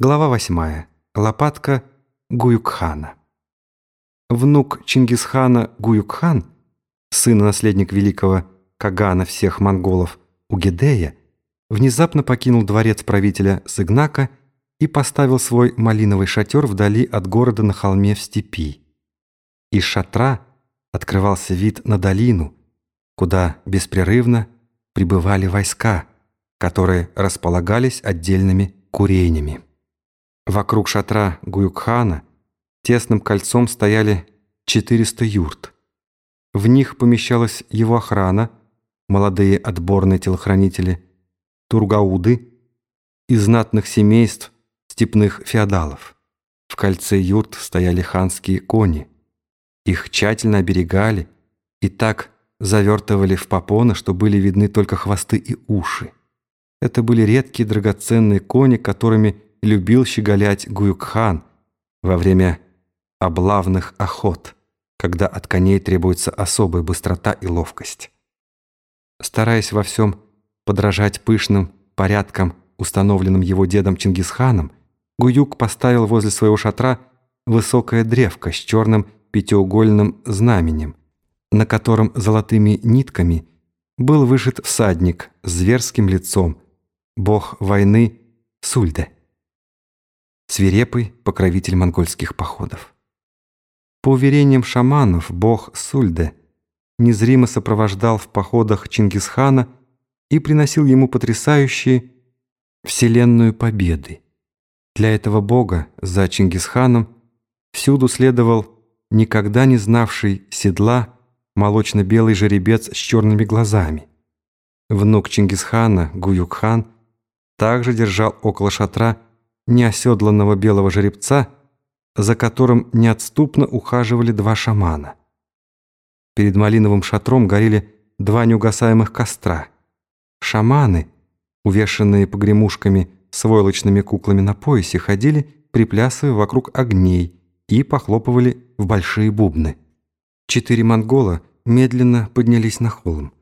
Глава восьмая. Лопатка Гуюкхана. Внук Чингисхана Гуюкхан, сын и наследник великого Кагана всех монголов Угедея, внезапно покинул дворец правителя Сыгнака и поставил свой малиновый шатер вдали от города на холме в степи. Из шатра открывался вид на долину, куда беспрерывно прибывали войска, которые располагались отдельными курениями. Вокруг шатра Гуюкхана тесным кольцом стояли 400 юрт. В них помещалась его охрана, молодые отборные телохранители, тургауды из знатных семейств степных феодалов. В кольце юрт стояли ханские кони. Их тщательно оберегали и так завертывали в попоны, что были видны только хвосты и уши. Это были редкие драгоценные кони, которыми любил щеголять Гуюкхан во время облавных охот, когда от коней требуется особая быстрота и ловкость. Стараясь во всем подражать пышным порядкам, установленным его дедом Чингисханом, Гуюк поставил возле своего шатра высокое древко с черным пятиугольным знаменем, на котором золотыми нитками был вышит всадник с зверским лицом, бог войны Сульде свирепый покровитель монгольских походов. По уверениям шаманов, бог Сульде незримо сопровождал в походах Чингисхана и приносил ему потрясающие вселенную победы. Для этого бога за Чингисханом всюду следовал никогда не знавший седла молочно-белый жеребец с черными глазами. Внук Чингисхана, Гуюкхан, также держал около шатра неоседланного белого жеребца, за которым неотступно ухаживали два шамана. Перед малиновым шатром горели два неугасаемых костра. Шаманы, увешанные погремушками с войлочными куклами на поясе, ходили, приплясывая вокруг огней и похлопывали в большие бубны. Четыре монгола медленно поднялись на холм.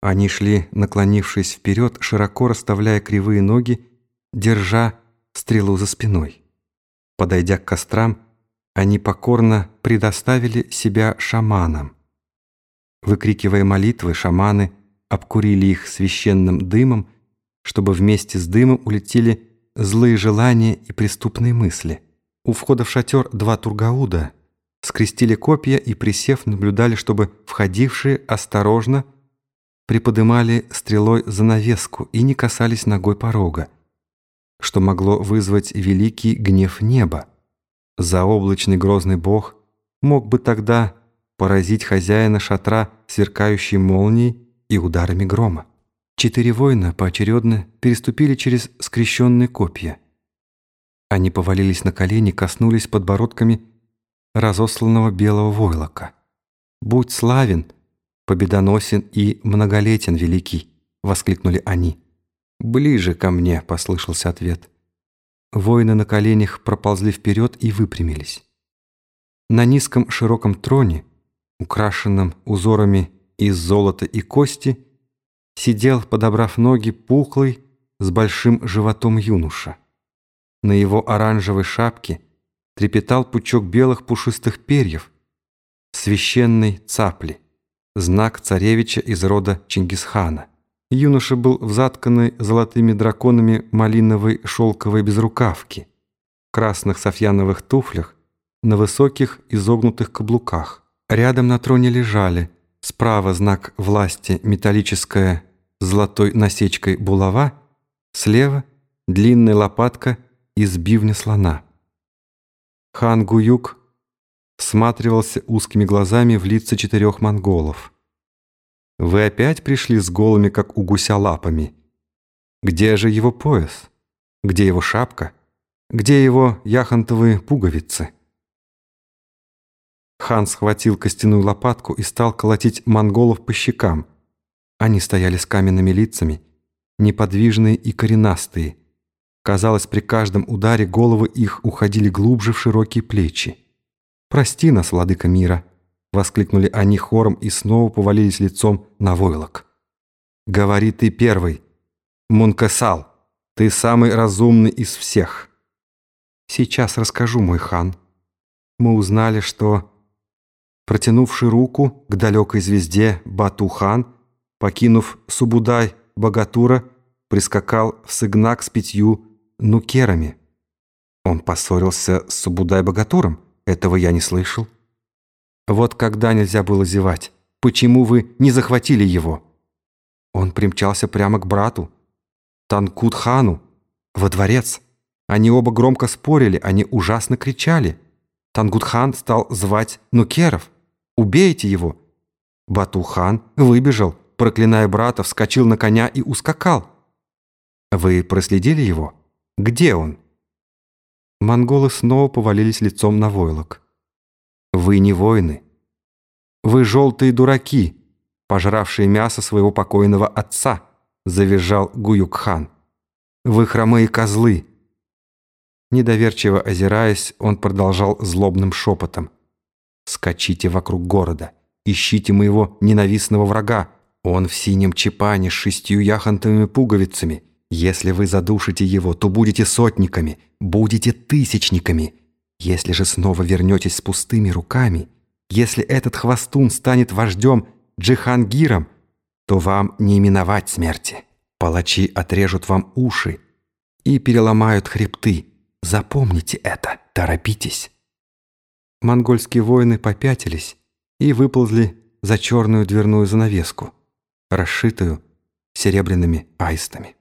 Они шли, наклонившись вперед, широко расставляя кривые ноги, держа стрелу за спиной. Подойдя к кострам, они покорно предоставили себя шаманам. Выкрикивая молитвы, шаманы обкурили их священным дымом, чтобы вместе с дымом улетели злые желания и преступные мысли. У входа в шатер два тургауда скрестили копья и, присев, наблюдали, чтобы входившие осторожно приподымали стрелой занавеску и не касались ногой порога что могло вызвать великий гнев неба. Заоблачный грозный бог мог бы тогда поразить хозяина шатра сверкающей молнией и ударами грома. Четыре воина поочередно переступили через скрещенные копья. Они повалились на колени, коснулись подбородками разосланного белого войлока. «Будь славен, победоносен и многолетен великий!» — воскликнули они. «Ближе ко мне», — послышался ответ. Воины на коленях проползли вперед и выпрямились. На низком широком троне, украшенном узорами из золота и кости, сидел, подобрав ноги, пухлый, с большим животом юноша. На его оранжевой шапке трепетал пучок белых пушистых перьев, священной цапли, знак царевича из рода Чингисхана. Юноша был в затканной золотыми драконами малиновой шелковой безрукавке, красных софьяновых туфлях, на высоких изогнутых каблуках. Рядом на троне лежали справа знак власти металлическая золотой насечкой булава, слева длинная лопатка из бивня слона. Хан Гуюк всматривался узкими глазами в лица четырех монголов. Вы опять пришли с голыми, как у гуся, лапами. Где же его пояс? Где его шапка? Где его яхонтовые пуговицы? Хан схватил костяную лопатку и стал колотить монголов по щекам. Они стояли с каменными лицами, неподвижные и коренастые. Казалось, при каждом ударе головы их уходили глубже в широкие плечи. «Прости нас, владыка мира», Воскликнули они хором и снова повалились лицом на войлок. «Говори ты первый. Мункасал, ты самый разумный из всех. Сейчас расскажу, мой хан. Мы узнали, что, протянувший руку к далекой звезде Бату-хан, покинув Субудай Богатура, прискакал в Сыгнак с пятью нукерами. Он поссорился с Субудай-Богатуром? Этого я не слышал. Вот когда нельзя было зевать. Почему вы не захватили его? Он примчался прямо к брату, Танкут-хану, во дворец. Они оба громко спорили, они ужасно кричали. Тангут-хан стал звать Нукеров. «Убейте его!» Бату-хан выбежал, проклиная брата, вскочил на коня и ускакал. «Вы проследили его? Где он?» Монголы снова повалились лицом на войлок. «Вы не воины. Вы желтые дураки, пожравшие мясо своего покойного отца», завизжал Гуюкхан. «Вы хромые козлы!» Недоверчиво озираясь, он продолжал злобным шепотом. «Скачите вокруг города, ищите моего ненавистного врага. Он в синем чепане с шестью яхонтовыми пуговицами. Если вы задушите его, то будете сотниками, будете тысячниками. Если же снова вернетесь с пустыми руками, если этот хвостун станет вождем Джихангиром, то вам не именовать смерти. Палачи отрежут вам уши и переломают хребты. Запомните это, торопитесь». Монгольские воины попятились и выползли за черную дверную занавеску, расшитую серебряными аистами.